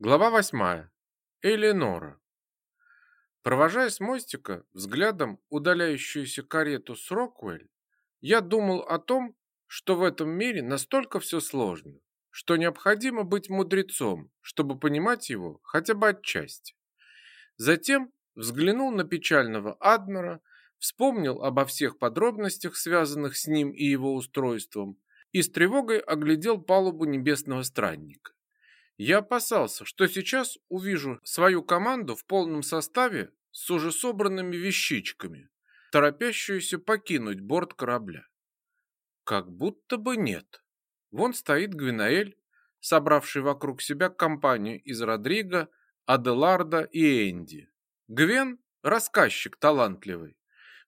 Глава восьмая. Элеонора. Провожая с мостика взглядом удаляющуюся карету с Роквелл, я думал о том, что в этом мире настолько все сложно, что необходимо быть мудрецом, чтобы понимать его хотя бы отчасти. Затем взглянул на печального Адмира, вспомнил обо всех подробностях, связанных с ним и его устройством, и с тревогой оглядел палубу небесного странника. Я опасался, что сейчас увижу свою команду в полном составе с уже собранными вещичками, торопящуюся покинуть борт корабля. Как будто бы нет. Вон стоит Гвинаэль, собравший вокруг себя компанию из Родриго, Аделарда и Энди. Гвен – рассказчик талантливый.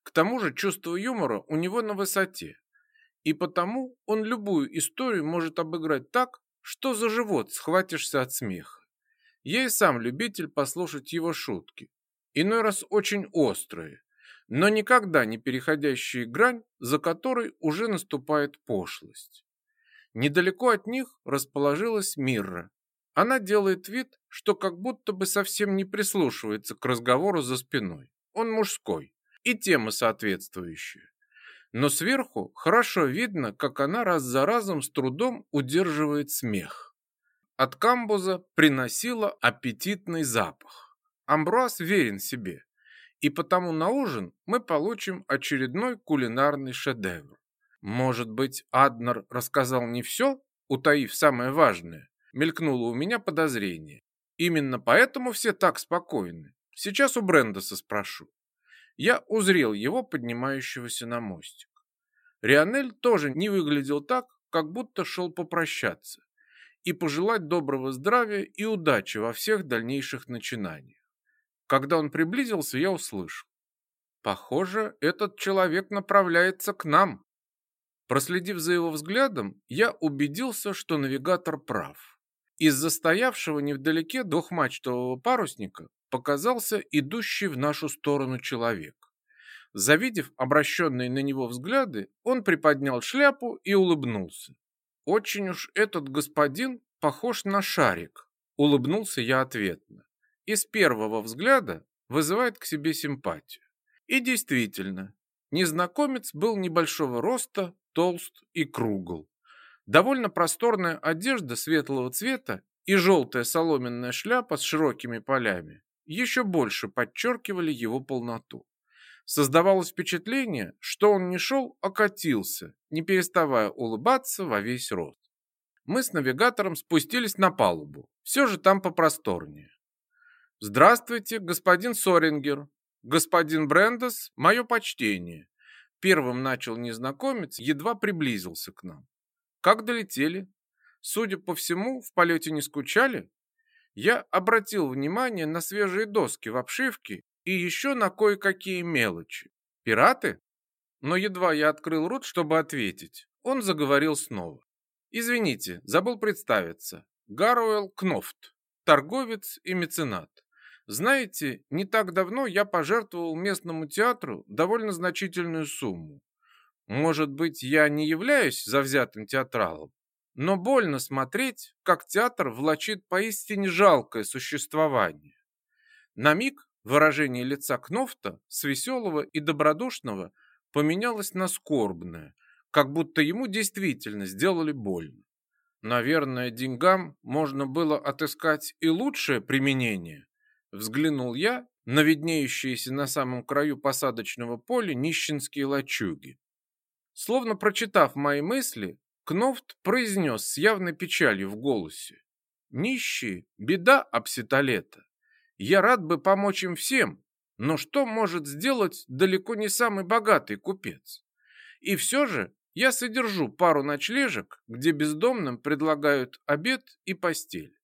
К тому же чувство юмора у него на высоте. И потому он любую историю может обыграть так, что за живот схватишься от смеха? Я и сам любитель послушать его шутки, иной раз очень острые, но никогда не переходящие грань, за которой уже наступает пошлость. Недалеко от них расположилась Мирра. Она делает вид, что как будто бы совсем не прислушивается к разговору за спиной. Он мужской, и тема соответствующая но сверху хорошо видно, как она раз за разом с трудом удерживает смех. От камбуза приносила аппетитный запах. Амбруаз верен себе, и потому на ужин мы получим очередной кулинарный шедевр. Может быть, Аднер рассказал не все, утаив самое важное? Мелькнуло у меня подозрение. Именно поэтому все так спокойны. Сейчас у Брендоса спрошу я узрел его поднимающегося на мостик. Рионель тоже не выглядел так, как будто шел попрощаться и пожелать доброго здравия и удачи во всех дальнейших начинаниях. Когда он приблизился, я услышал. Похоже, этот человек направляется к нам. Проследив за его взглядом, я убедился, что навигатор прав. Из застоявшего невдалеке двухмачтового парусника показался идущий в нашу сторону человек. Завидев обращенные на него взгляды, он приподнял шляпу и улыбнулся. «Очень уж этот господин похож на шарик», — улыбнулся я ответно. И с первого взгляда вызывает к себе симпатию. И действительно, незнакомец был небольшого роста, толст и кругл. Довольно просторная одежда светлого цвета и желтая соломенная шляпа с широкими полями еще больше подчеркивали его полноту. Создавалось впечатление, что он не шел, а катился, не переставая улыбаться во весь рот. Мы с навигатором спустились на палубу. Все же там попросторнее. «Здравствуйте, господин Сорингер. Господин Брендес, мое почтение». Первым начал незнакомец, едва приблизился к нам. «Как долетели? Судя по всему, в полете не скучали?» Я обратил внимание на свежие доски в обшивке и еще на кое-какие мелочи. Пираты? Но едва я открыл рот, чтобы ответить, он заговорил снова. Извините, забыл представиться. Гаруэлл Кнофт, торговец и меценат. Знаете, не так давно я пожертвовал местному театру довольно значительную сумму. Может быть, я не являюсь завзятым театралом, но больно смотреть, как театр влачит поистине жалкое существование. На миг Выражение лица Кнофта с веселого и добродушного поменялось на скорбное, как будто ему действительно сделали больно. Наверное, деньгам можно было отыскать и лучшее применение. Взглянул я на виднеющиеся на самом краю посадочного поля нищенские лачуги. Словно прочитав мои мысли, Кнофт произнес с явной печалью в голосе. «Нищие – беда обсеталета. Я рад бы помочь им всем, но что может сделать далеко не самый богатый купец? И все же я содержу пару ночлежек, где бездомным предлагают обед и постель.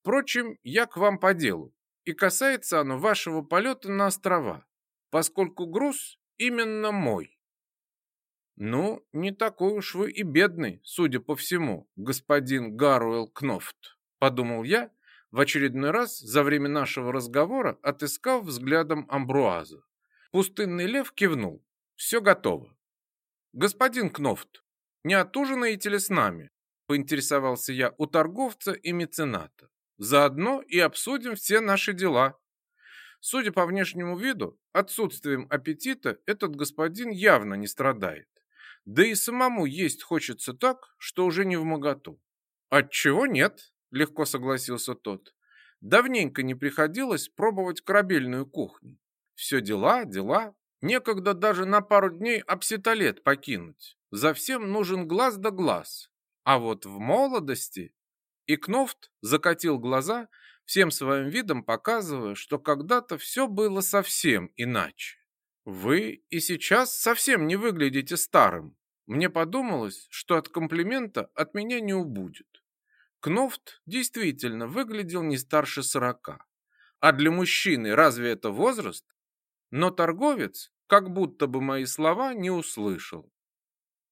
Впрочем, я к вам по делу, и касается оно вашего полета на острова, поскольку груз именно мой. Ну, не такой уж вы и бедный, судя по всему, господин Гаруэлл Кнофт, подумал я в очередной раз за время нашего разговора отыскав взглядом Амбруаза. Пустынный лев кивнул. Все готово. Господин Кнофт, не отужинаете ли с нами? Поинтересовался я у торговца и мецената. Заодно и обсудим все наши дела. Судя по внешнему виду, отсутствием аппетита этот господин явно не страдает. Да и самому есть хочется так, что уже не в моготу. Отчего нет? Легко согласился тот. Давненько не приходилось пробовать корабельную кухню. Все дела, дела. Некогда даже на пару дней обсеталет покинуть. За всем нужен глаз да глаз. А вот в молодости... И Кнофт закатил глаза, всем своим видом показывая, что когда-то все было совсем иначе. Вы и сейчас совсем не выглядите старым. Мне подумалось, что от комплимента от меня не убудет. Кнофт действительно выглядел не старше сорока. А для мужчины разве это возраст? Но торговец как будто бы мои слова не услышал.